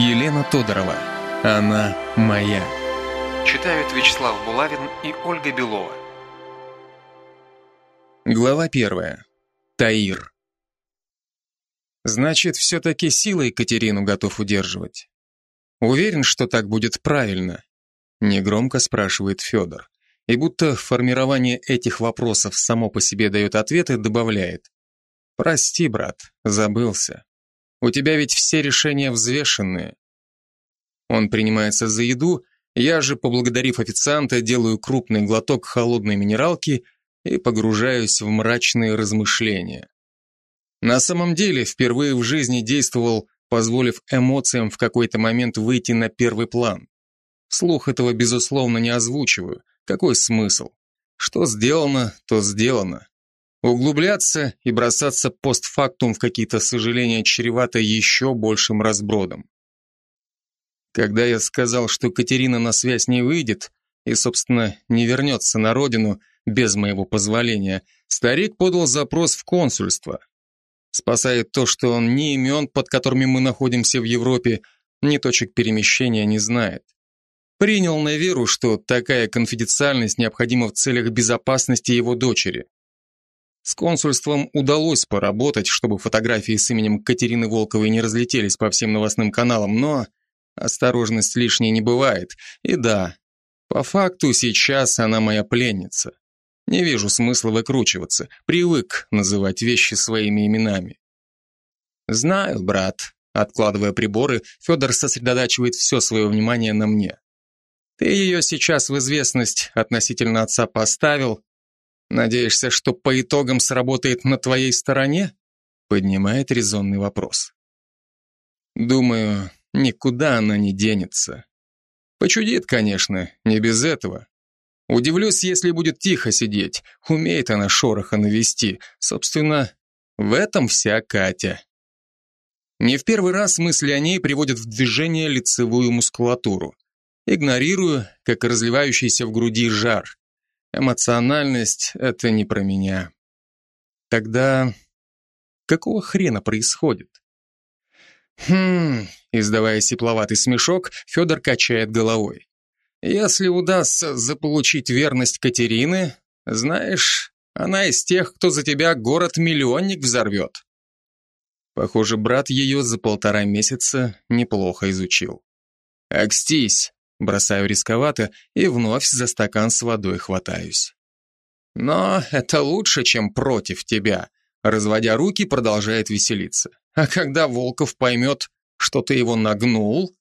Елена Тодорова. Она моя. Читают Вячеслав Булавин и Ольга Белова. Глава первая. Таир. Значит, все-таки силой Катерину готов удерживать. Уверен, что так будет правильно? Негромко спрашивает Федор. И будто формирование этих вопросов само по себе дает ответы, добавляет. Прости, брат, забылся. У тебя ведь все решения взвешенные. Он принимается за еду, я же, поблагодарив официанта, делаю крупный глоток холодной минералки и погружаюсь в мрачные размышления. На самом деле, впервые в жизни действовал, позволив эмоциям в какой-то момент выйти на первый план. Слух этого, безусловно, не озвучиваю. Какой смысл? Что сделано, то сделано. Углубляться и бросаться постфактум в какие-то сожаления чревато еще большим разбродом. Когда я сказал, что Катерина на связь не выйдет и, собственно, не вернется на родину без моего позволения, старик подал запрос в консульство. Спасает то, что он ни имен, под которыми мы находимся в Европе, ни точек перемещения не знает. Принял на веру, что такая конфиденциальность необходима в целях безопасности его дочери. С консульством удалось поработать, чтобы фотографии с именем Катерины Волковой не разлетелись по всем новостным каналам, но осторожность лишней не бывает. И да, по факту сейчас она моя пленница. Не вижу смысла выкручиваться, привык называть вещи своими именами. Знаю, брат. Откладывая приборы, Федор сосредотачивает все свое внимание на мне. Ты ее сейчас в известность относительно отца поставил, Надеешься, что по итогам сработает на твоей стороне? Поднимает резонный вопрос. Думаю, никуда она не денется. Почудит, конечно, не без этого. Удивлюсь, если будет тихо сидеть. Умеет она шороха навести. Собственно, в этом вся Катя. Не в первый раз мысли о ней приводят в движение лицевую мускулатуру. Игнорирую, как разливающийся в груди жар. Эмоциональность — это не про меня. Тогда какого хрена происходит? Хм, издавая сипловатый смешок, Федор качает головой. Если удастся заполучить верность Катерины, знаешь, она из тех, кто за тебя город-миллионник взорвет. Похоже, брат ее за полтора месяца неплохо изучил. «Акстись!» Бросаю рисковато и вновь за стакан с водой хватаюсь. Но это лучше, чем против тебя. Разводя руки, продолжает веселиться. А когда Волков поймет, что ты его нагнул...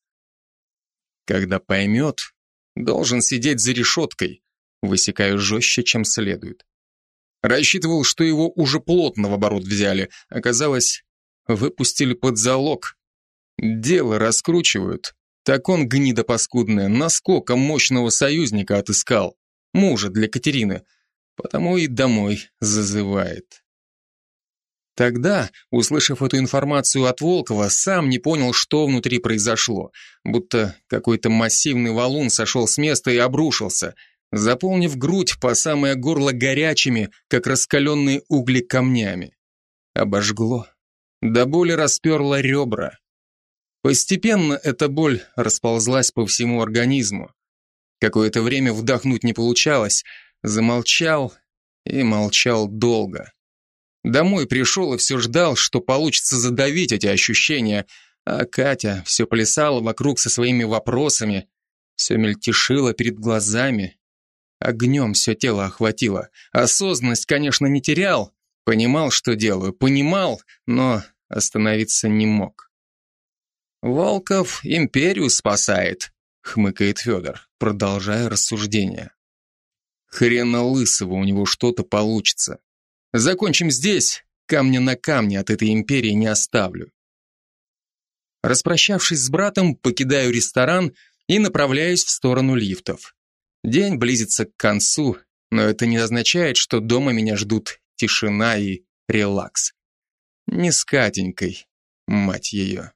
Когда поймет, должен сидеть за решеткой. Высекаю жестче, чем следует. Рассчитывал, что его уже плотно в оборот взяли. Оказалось, выпустили под залог. Дело раскручивают, так он, гнида паскудная, насколько мощного союзника отыскал. Мужа для Катерины. Потому и домой зазывает. Тогда, услышав эту информацию от Волкова, сам не понял, что внутри произошло. Будто какой-то массивный валун сошел с места и обрушился, заполнив грудь по самое горло горячими, как раскаленные угли камнями. Обожгло. До боли расперло ребра. Постепенно эта боль расползлась по всему организму. Какое-то время вдохнуть не получалось, замолчал и молчал долго. Домой пришел и все ждал, что получится задавить эти ощущения, а Катя все плясала вокруг со своими вопросами, все мельтешило перед глазами. Огнем все тело охватило. Осознанность, конечно, не терял, понимал, что делаю, понимал, но остановиться не мог. «Волков империю спасает», — хмыкает Федор, продолжая рассуждение. «Хрена лысого у него что-то получится. Закончим здесь, камня на камне от этой империи не оставлю». Распрощавшись с братом, покидаю ресторан и направляюсь в сторону лифтов. День близится к концу, но это не означает, что дома меня ждут тишина и релакс. Не с Катенькой, мать ее.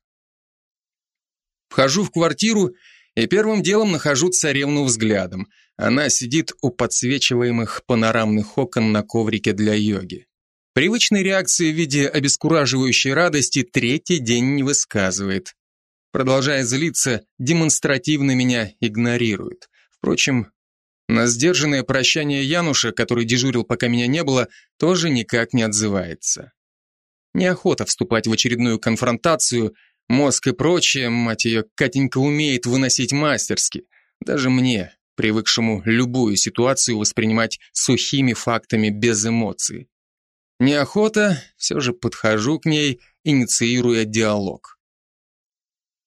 Вхожу в квартиру и первым делом нахожу царевну взглядом. Она сидит у подсвечиваемых панорамных окон на коврике для йоги. Привычной реакции в виде обескураживающей радости третий день не высказывает. продолжая злиться, демонстративно меня игнорирует. Впрочем, на сдержанное прощание Януша, который дежурил, пока меня не было, тоже никак не отзывается. Неохота вступать в очередную конфронтацию, мозг и прочее, мать ее, Катенька умеет выносить мастерски. Даже мне, привыкшему любую ситуацию воспринимать сухими фактами без эмоций. Неохота, все же подхожу к ней, инициируя диалог.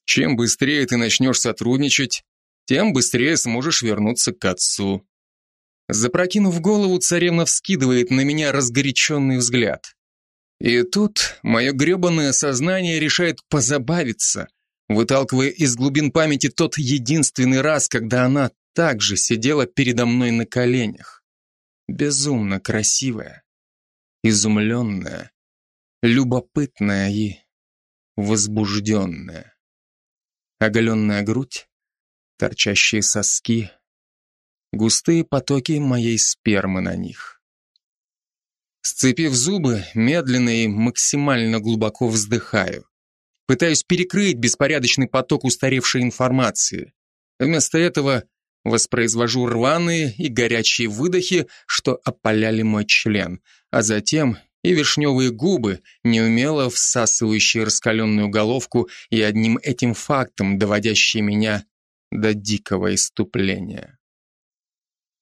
Чем быстрее ты начнешь сотрудничать, тем быстрее сможешь вернуться к отцу. Запрокинув голову, царевна вскидывает на меня разгоряченный взгляд. И тут мое гребанное сознание решает позабавиться, выталкивая из глубин памяти тот единственный раз, когда она также сидела передо мной на коленях. Безумно красивая, изумленная, любопытная и возбужденная. Оголенная грудь, торчащие соски, густые потоки моей спермы на них. Сцепив зубы, медленно и максимально глубоко вздыхаю. Пытаюсь перекрыть беспорядочный поток устаревшей информации. Вместо этого воспроизвожу рваные и горячие выдохи, что опаляли мой член, а затем и вишневые губы, неумело всасывающие раскаленную головку и одним этим фактом доводящие меня до дикого иступления.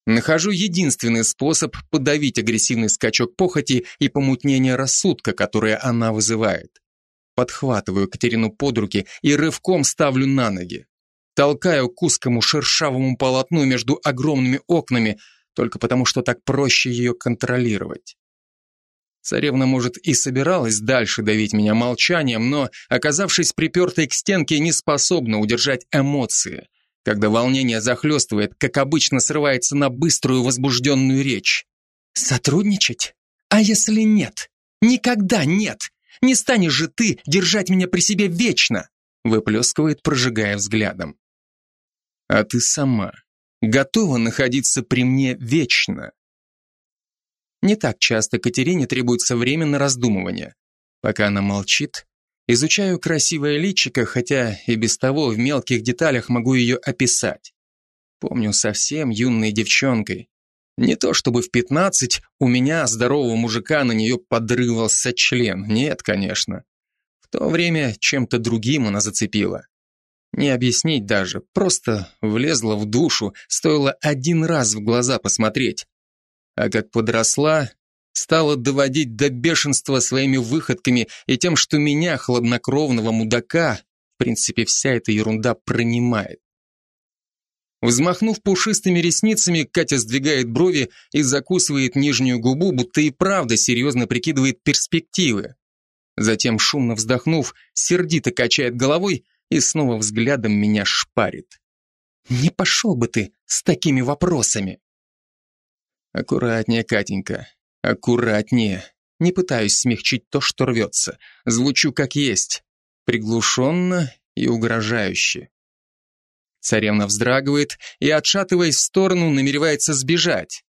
Нахожу единственный способ подавить агрессивный скачок похоти и помутнение рассудка, которое она вызывает. Подхватываю Катерину под руки и рывком ставлю на ноги. Толкаю к узкому шершавому полотну между огромными окнами, только потому что так проще ее контролировать. Царевна, может, и собиралась дальше давить меня молчанием, но, оказавшись припертой к стенке, не способна удержать эмоции. Когда волнение захлестывает, как обычно, срывается на быструю возбужденную речь. «Сотрудничать? А если нет? Никогда нет! Не станешь же ты держать меня при себе вечно!» выплескивает, прожигая взглядом. «А ты сама готова находиться при мне вечно?» Не так часто Катерине требуется время на раздумывание. Пока она молчит, изучаю красивое личико, хотя и без того в мелких деталях могу ее описать. Помню совсем юной девчонкой. Не то чтобы в пятнадцать у меня, здорового мужика, на нее подрывался член. Нет, конечно. В то время чем-то другим она зацепила. Не объяснить даже, просто влезла в душу, стоило один раз в глаза посмотреть а как подросла, стала доводить до бешенства своими выходками и тем, что меня, хладнокровного мудака, в принципе, вся эта ерунда пронимает. Взмахнув пушистыми ресницами, Катя сдвигает брови и закусывает нижнюю губу, будто и правда серьезно прикидывает перспективы. Затем, шумно вздохнув, сердито качает головой и снова взглядом меня шпарит. «Не пошел бы ты с такими вопросами!» Аккуратнее, Катенька, аккуратнее. Не пытаюсь смягчить то, что рвется. Звучу как есть. Приглушенно и угрожающе. Царевна вздрагивает и, отшатываясь в сторону, намеревается сбежать.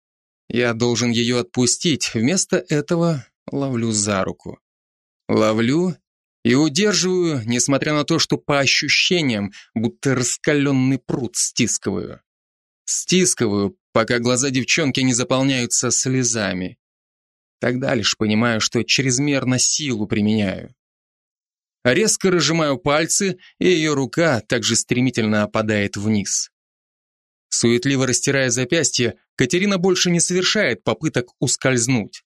Я должен ее отпустить, вместо этого ловлю за руку. Ловлю и удерживаю, несмотря на то, что по ощущениям, будто раскаленный пруд стискиваю. Стискиваю, пока глаза девчонки не заполняются слезами. Тогда лишь понимаю, что чрезмерно силу применяю. Резко разжимаю пальцы, и ее рука также стремительно опадает вниз. Суетливо растирая запястье, Катерина больше не совершает попыток ускользнуть.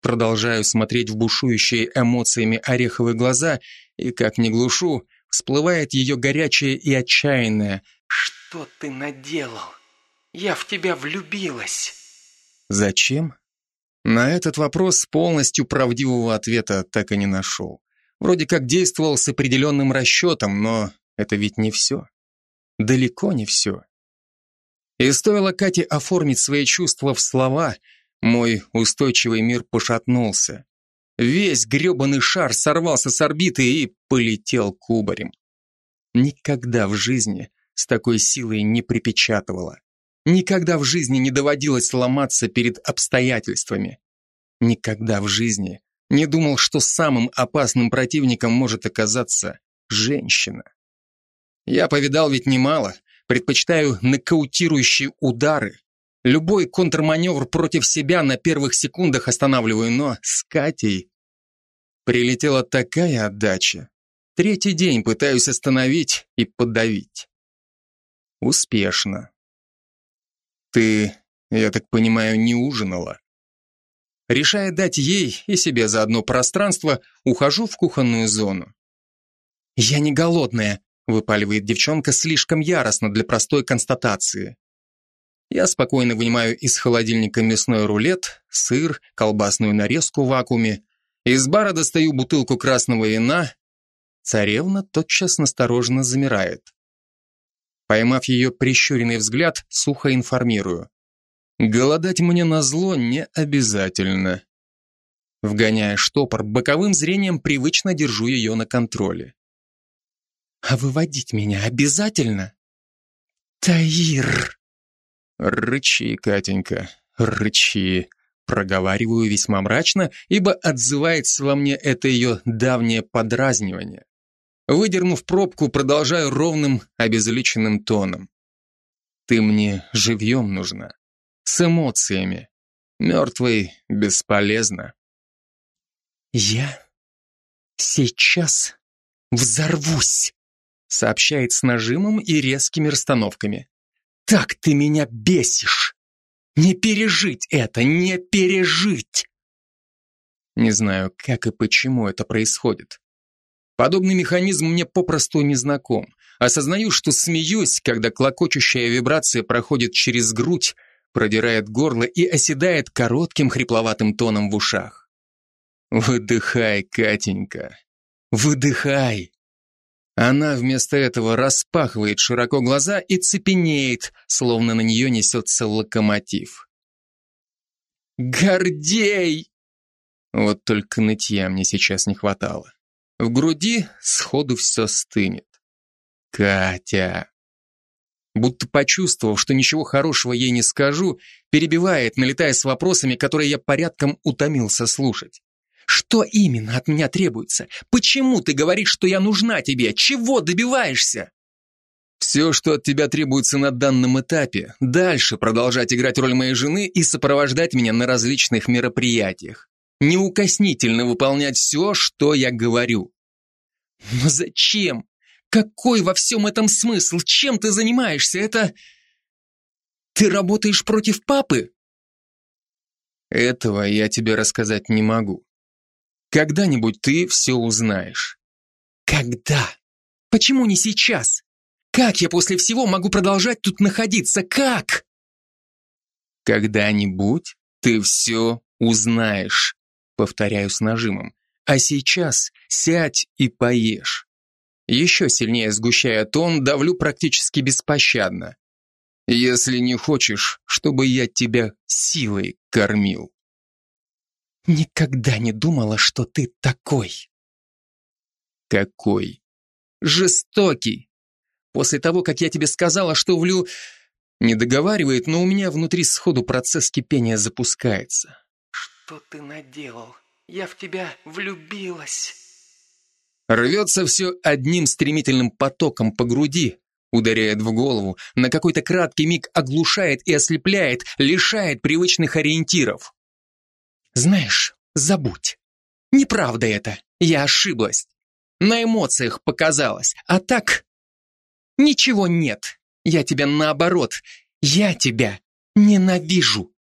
Продолжаю смотреть в бушующие эмоциями ореховые глаза, и, как не глушу, всплывает ее горячее и отчаянное «Что ты наделал?» Я в тебя влюбилась. Зачем? На этот вопрос полностью правдивого ответа так и не нашел. Вроде как действовал с определенным расчетом, но это ведь не все. Далеко не все. И стоило Кате оформить свои чувства в слова, мой устойчивый мир пошатнулся. Весь гребаный шар сорвался с орбиты и полетел кубарем. Никогда в жизни с такой силой не припечатывало. Никогда в жизни не доводилось ломаться перед обстоятельствами. Никогда в жизни не думал, что самым опасным противником может оказаться женщина. Я повидал ведь немало, предпочитаю нокаутирующие удары. Любой контрманевр против себя на первых секундах останавливаю, но с Катей прилетела такая отдача. Третий день пытаюсь остановить и подавить. Успешно. Ты, я так понимаю, не ужинала? Решая дать ей и себе заодно пространство, ухожу в кухонную зону. «Я не голодная», — выпаливает девчонка слишком яростно для простой констатации. Я спокойно вынимаю из холодильника мясной рулет, сыр, колбасную нарезку в вакууме. Из бара достаю бутылку красного вина. Царевна тотчас настороженно замирает. Поймав ее прищуренный взгляд, сухо информирую. Голодать мне на зло не обязательно. Вгоняя штопор, боковым зрением привычно держу ее на контроле. А выводить меня обязательно? Таир! Рычи, Катенька, рычи. Проговариваю весьма мрачно, ибо отзывается во мне это ее давнее подразнивание. Выдернув пробку, продолжаю ровным, обезличенным тоном. Ты мне живьем нужна. С эмоциями. Мертвый бесполезно. Я сейчас взорвусь, сообщает с нажимом и резкими расстановками. Так ты меня бесишь! Не пережить это, не пережить! Не знаю, как и почему это происходит. Подобный механизм мне попросту не знаком. Осознаю, что смеюсь, когда клокочущая вибрация проходит через грудь, продирает горло и оседает коротким хрипловатым тоном в ушах. «Выдыхай, Катенька, выдыхай!» Она вместо этого распахивает широко глаза и цепенеет, словно на нее несется локомотив. «Гордей!» Вот только нытья мне сейчас не хватало. В груди сходу все стынет. Катя. Будто почувствовав, что ничего хорошего ей не скажу, перебивает, налетая с вопросами, которые я порядком утомился слушать. Что именно от меня требуется? Почему ты говоришь, что я нужна тебе? Чего добиваешься? Все, что от тебя требуется на данном этапе, дальше продолжать играть роль моей жены и сопровождать меня на различных мероприятиях неукоснительно выполнять все, что я говорю. Но зачем? Какой во всем этом смысл? Чем ты занимаешься? Это... Ты работаешь против папы? Этого я тебе рассказать не могу. Когда-нибудь ты все узнаешь. Когда? Почему не сейчас? Как я после всего могу продолжать тут находиться? Как? Когда-нибудь ты все узнаешь повторяю с нажимом. А сейчас сядь и поешь. Еще сильнее сгущая тон, давлю практически беспощадно. Если не хочешь, чтобы я тебя силой кормил. Никогда не думала, что ты такой. Какой? Жестокий. После того, как я тебе сказала, что влю... Не договаривает, но у меня внутри сходу процесс кипения запускается что ты наделал? Я в тебя влюбилась!» Рвется все одним стремительным потоком по груди, ударяет в голову, на какой-то краткий миг оглушает и ослепляет, лишает привычных ориентиров. «Знаешь, забудь. Неправда это. Я ошиблась. На эмоциях показалось. А так... Ничего нет. Я тебя наоборот. Я тебя ненавижу.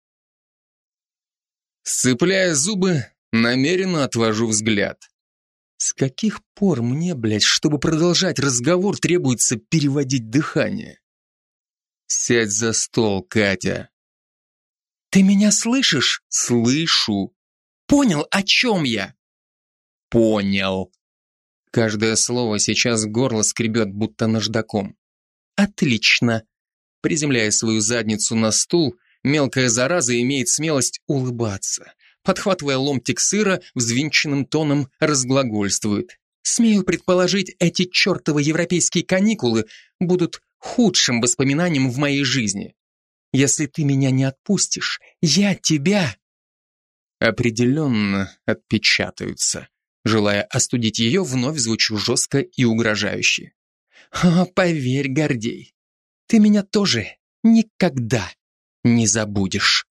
Сцепляя зубы, намеренно отвожу взгляд. С каких пор мне, блядь, чтобы продолжать разговор, требуется переводить дыхание? Сядь за стол, Катя. Ты меня слышишь? Слышу. Понял, о чем я? Понял. Каждое слово сейчас горло скребет, будто наждаком. Отлично. Приземляя свою задницу на стул, Мелкая зараза имеет смелость улыбаться. Подхватывая ломтик сыра, взвинченным тоном разглагольствует. Смею предположить, эти чертовы европейские каникулы будут худшим воспоминанием в моей жизни. Если ты меня не отпустишь, я тебя... Определенно отпечатаются. Желая остудить ее, вновь звучу жестко и угрожающе. О, поверь, Гордей, ты меня тоже никогда не забудешь.